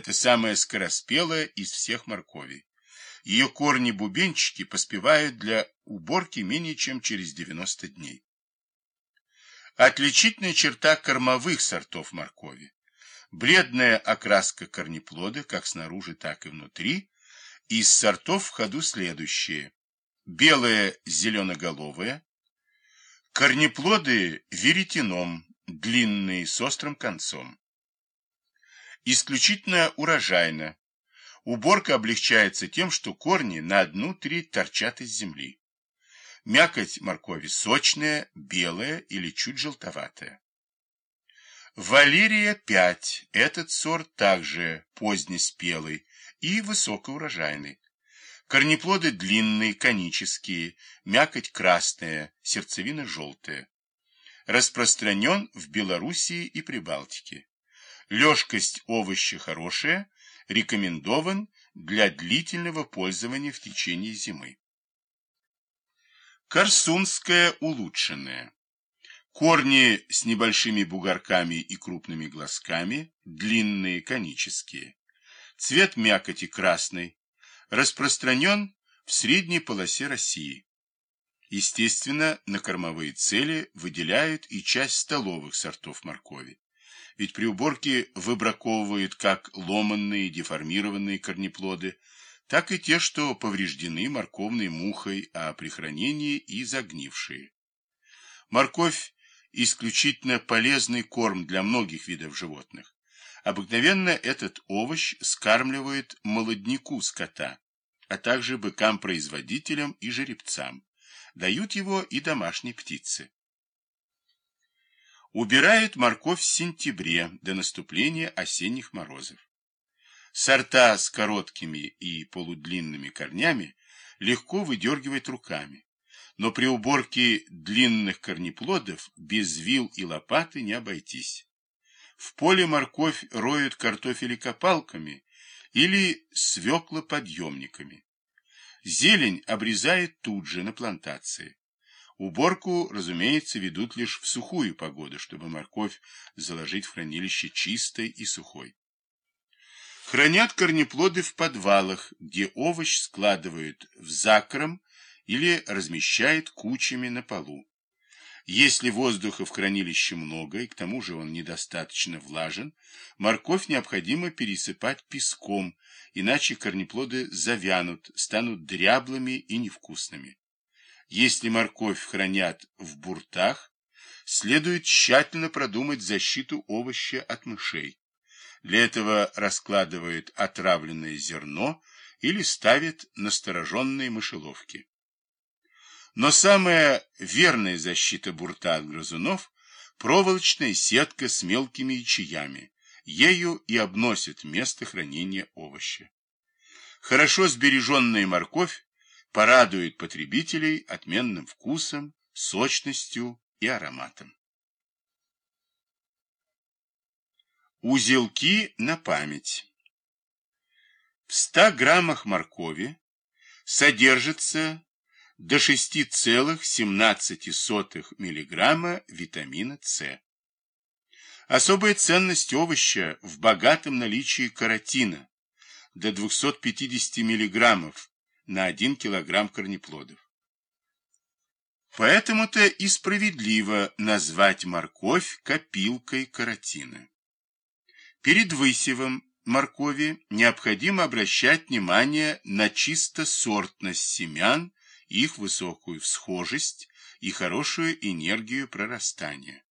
это самая скороспелая из всех морковей. Ее корни-бубенчики поспевают для уборки менее чем через 90 дней. Отличительная черта кормовых сортов моркови. Бледная окраска корнеплода, как снаружи, так и внутри. Из сортов в ходу следующие. Белая зеленоголовая. Корнеплоды веретеном, длинные, с острым концом. Исключительно урожайно. Уборка облегчается тем, что корни на одну треть торчат из земли. Мякоть моркови сочная, белая или чуть желтоватая. Валерия 5. Этот сорт также позднеспелый и высокоурожайный. Корнеплоды длинные, конические, мякоть красная, сердцевина желтая. Распространен в Белоруссии и Прибалтике. Лёжкость овоща хорошая, рекомендован для длительного пользования в течение зимы. Корсунская улучшенная. Корни с небольшими бугорками и крупными глазками, длинные, конические. Цвет мякоти красный. Распространен в средней полосе России. Естественно, на кормовые цели выделяют и часть столовых сортов моркови. Ведь при уборке выбраковывают как ломанные, деформированные корнеплоды, так и те, что повреждены морковной мухой, а при хранении и загнившие. Морковь – исключительно полезный корм для многих видов животных. Обыкновенно этот овощ скармливают молодняку скота, а также быкам-производителям и жеребцам. Дают его и домашней птице. Убирают морковь в сентябре до наступления осенних морозов. Сорта с короткими и полудлинными корнями легко выдергивать руками, но при уборке длинных корнеплодов без вил и лопаты не обойтись. В поле морковь роют картофелекопалками или свеклоподъемниками. Зелень обрезают тут же на плантации. Уборку, разумеется, ведут лишь в сухую погоду, чтобы морковь заложить в хранилище чистой и сухой. Хранят корнеплоды в подвалах, где овощ складывают в закром или размещают кучами на полу. Если воздуха в хранилище много, и к тому же он недостаточно влажен, морковь необходимо пересыпать песком, иначе корнеплоды завянут, станут дряблыми и невкусными. Если морковь хранят в буртах, следует тщательно продумать защиту овоща от мышей. Для этого раскладывают отравленное зерно или ставят настороженные мышеловки. Но самая верная защита бурта от грызунов – проволочная сетка с мелкими ячеями. Ею и обносят место хранения овоща. Хорошо сбереженная морковь порадует потребителей отменным вкусом, сочностью и ароматом. Узелки на память. В 100 граммах моркови содержится до 6,17 мг витамина С. Особая ценность овоща в богатом наличии каротина до 250 мг на 1 кг корнеплодов. Поэтому-то и справедливо назвать морковь копилкой каротина. Перед высевом моркови необходимо обращать внимание на чистосортность семян, их высокую всхожесть и хорошую энергию прорастания.